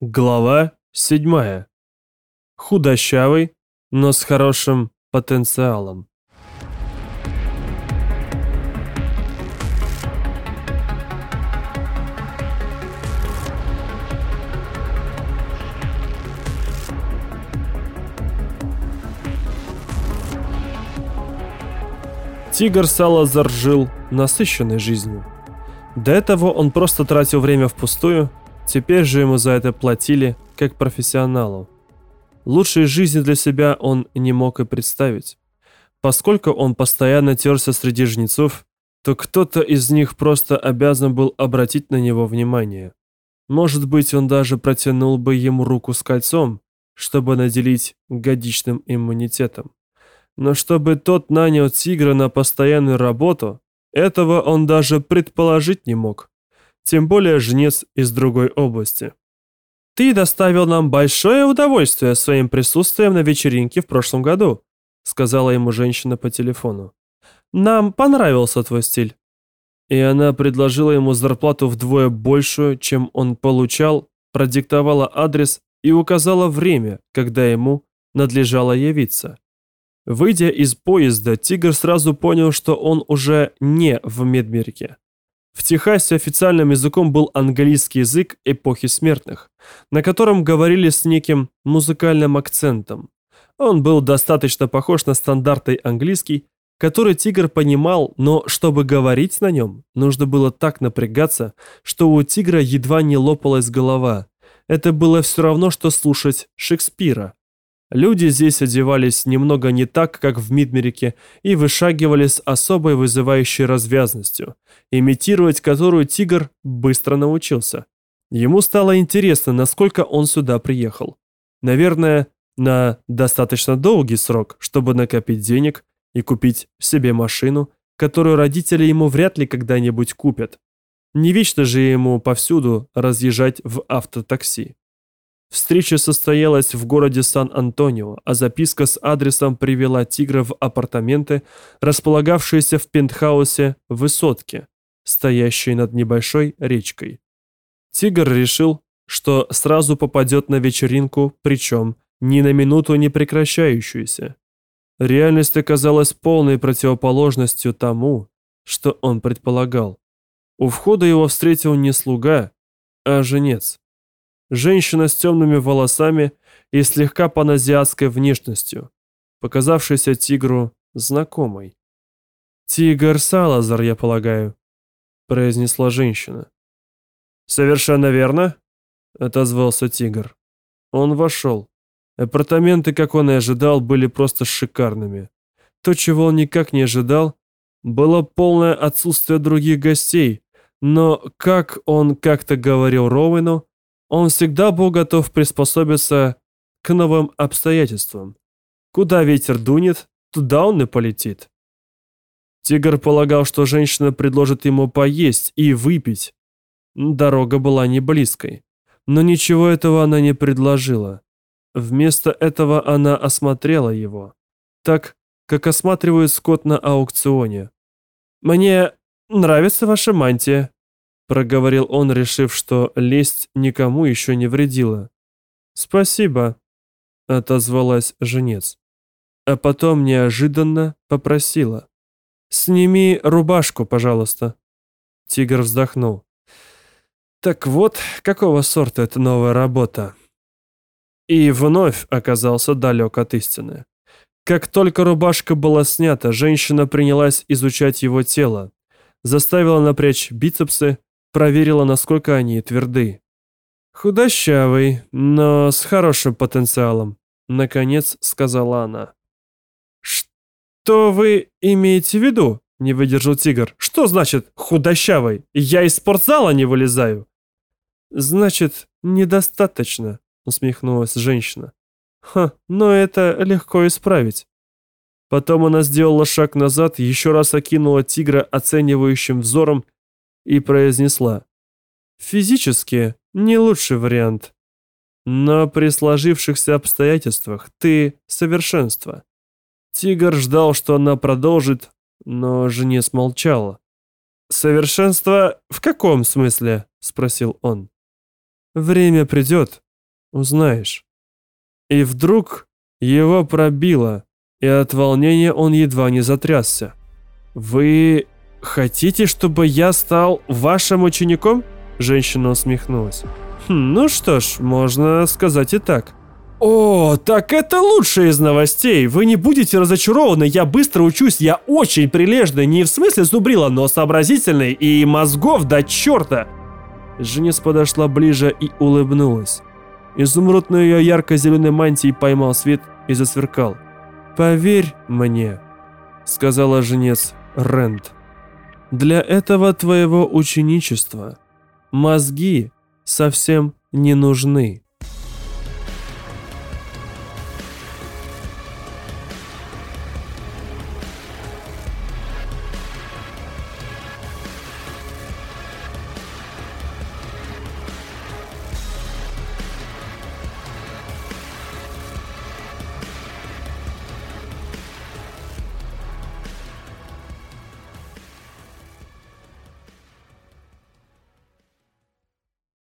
Глава 7. Худощавый, но с хорошим потенциалом. Тигр Салазар жил насыщенной жизнью. До этого он просто тратил время впустую, Теперь же ему за это платили, как профессионалу. Лучшей жизни для себя он не мог и представить. Поскольку он постоянно терся среди жнецов, то кто-то из них просто обязан был обратить на него внимание. Может быть, он даже протянул бы ему руку с кольцом, чтобы наделить годичным иммунитетом. Но чтобы тот нанял тигра на постоянную работу, этого он даже предположить не мог тем более жнец из другой области. «Ты доставил нам большое удовольствие своим присутствием на вечеринке в прошлом году», сказала ему женщина по телефону. «Нам понравился твой стиль». И она предложила ему зарплату вдвое большую, чем он получал, продиктовала адрес и указала время, когда ему надлежало явиться. Выйдя из поезда, Тигр сразу понял, что он уже не в Медмирке. В Техасе официальным языком был английский язык эпохи смертных, на котором говорили с неким музыкальным акцентом. Он был достаточно похож на стандартный английский, который тигр понимал, но чтобы говорить на нем, нужно было так напрягаться, что у тигра едва не лопалась голова. Это было все равно, что слушать Шекспира. Люди здесь одевались немного не так, как в Мидмерике, и вышагивали с особой вызывающей развязностью, имитировать которую тигр быстро научился. Ему стало интересно, насколько он сюда приехал. Наверное, на достаточно долгий срок, чтобы накопить денег и купить себе машину, которую родители ему вряд ли когда-нибудь купят. Не вечно же ему повсюду разъезжать в автотакси. Встреча состоялась в городе Сан-Антонио, а записка с адресом привела Тигра в апартаменты, располагавшиеся в пентхаусе высотке, стоящей над небольшой речкой. Тигр решил, что сразу попадет на вечеринку, причем ни на минуту не прекращающуюся. Реальность оказалась полной противоположностью тому, что он предполагал. У входа его встретил не слуга, а женец. Женщина с темными волосами и слегка паназиатской внешностью, показавшаяся тигру знакомой. «Тигр Салазар, я полагаю», — произнесла женщина. «Совершенно верно», — отозвался тигр. Он вошел. Апартаменты, как он и ожидал, были просто шикарными. То, чего он никак не ожидал, было полное отсутствие других гостей, но, как он как-то говорил Роуэну, он всегда был готов приспособиться к новым обстоятельствам. Куда ветер дунет, туда он и полетит. Тигр полагал, что женщина предложит ему поесть и выпить. Дорога была не близкой. Но ничего этого она не предложила. Вместо этого она осмотрела его. Так, как осматривают скот на аукционе. «Мне нравится ваша мантия», проговорил он, решив, что лесть никому еще не вредила. «Спасибо», — отозвалась женец. А потом неожиданно попросила. «Сними рубашку, пожалуйста». Тигр вздохнул. «Так вот, какого сорта эта новая работа?» И вновь оказался далек от истины. Как только рубашка была снята, женщина принялась изучать его тело, заставила напрячь бицепсы, проверила, насколько они тверды. «Худощавый, но с хорошим потенциалом», — наконец сказала она. «Что вы имеете в виду?» — не выдержал тигр. «Что значит худощавый? Я из спортзала не вылезаю». «Значит, недостаточно», — усмехнулась женщина. «Ха, но это легко исправить». Потом она сделала шаг назад, еще раз окинула тигра оценивающим взором и произнесла. «Физически не лучший вариант, но при сложившихся обстоятельствах ты совершенство». Тигр ждал, что она продолжит, но жене смолчала. «Совершенство в каком смысле?» – спросил он. «Время придет, узнаешь. И вдруг его пробило, и от волнения он едва не затрясся. «Вы хотите, чтобы я стал вашим учеником?» Женщина усмехнулась. «Хм, «Ну что ж, можно сказать и так». «О, так это лучшее из новостей! Вы не будете разочарованы, я быстро учусь, я очень прилежный, не в смысле зубрила, но сообразительный и мозгов до черта!» Женис подошла ближе и улыбнулась. Изумруд на ее ярко-зеленой мантии поймал свет и засверкал. «Поверь мне», — сказала женец Рент. «Для этого твоего ученичества мозги совсем не нужны».